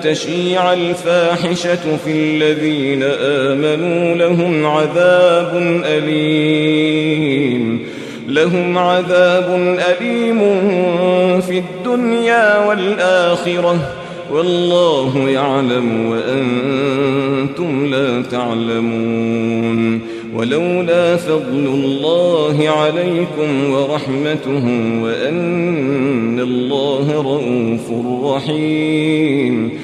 تشيع الفاحشة في الذين آمنوا لهم عذاب أليم. لهم عذاب أليم في الدنيا والآخرة. والله يعلم وأنتم لا تعلمون. ولولا فضل الله عليكم ورحمته وأن الله رؤوف رحيم.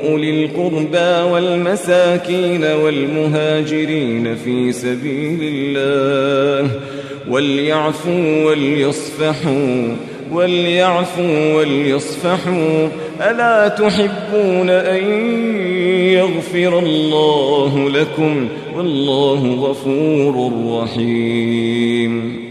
القربى والمساكين والمهاجرين في سبيل الله وليعفوا وليصفحوا وليعفوا وليصفحوا. ألا تحبون أن يغفر الله لكم؟ والله غفور رحيم.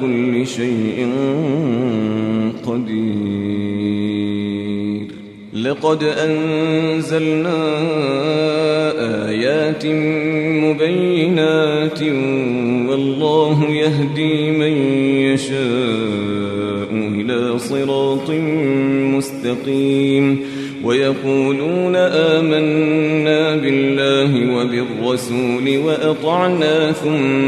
كل شيء قدير. لقد أنزلنا آيات مبينات والله يهدي من يشاء إلى صراط مستقيم. ويقولون آمنا بالله وبالرسول وأطعنا ثم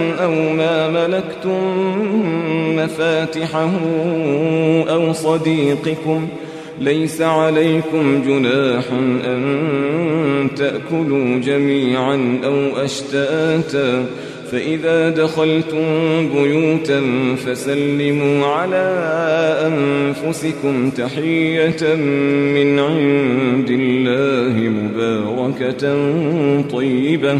أو ما ملكتم مفاتحه أو صديقكم ليس عليكم جناح أن تأكلوا جميعا أو أشتاتا. فإذا دخلتم بيوتا فسلموا على أنفسكم تحية من عند الله مباركة طيبة.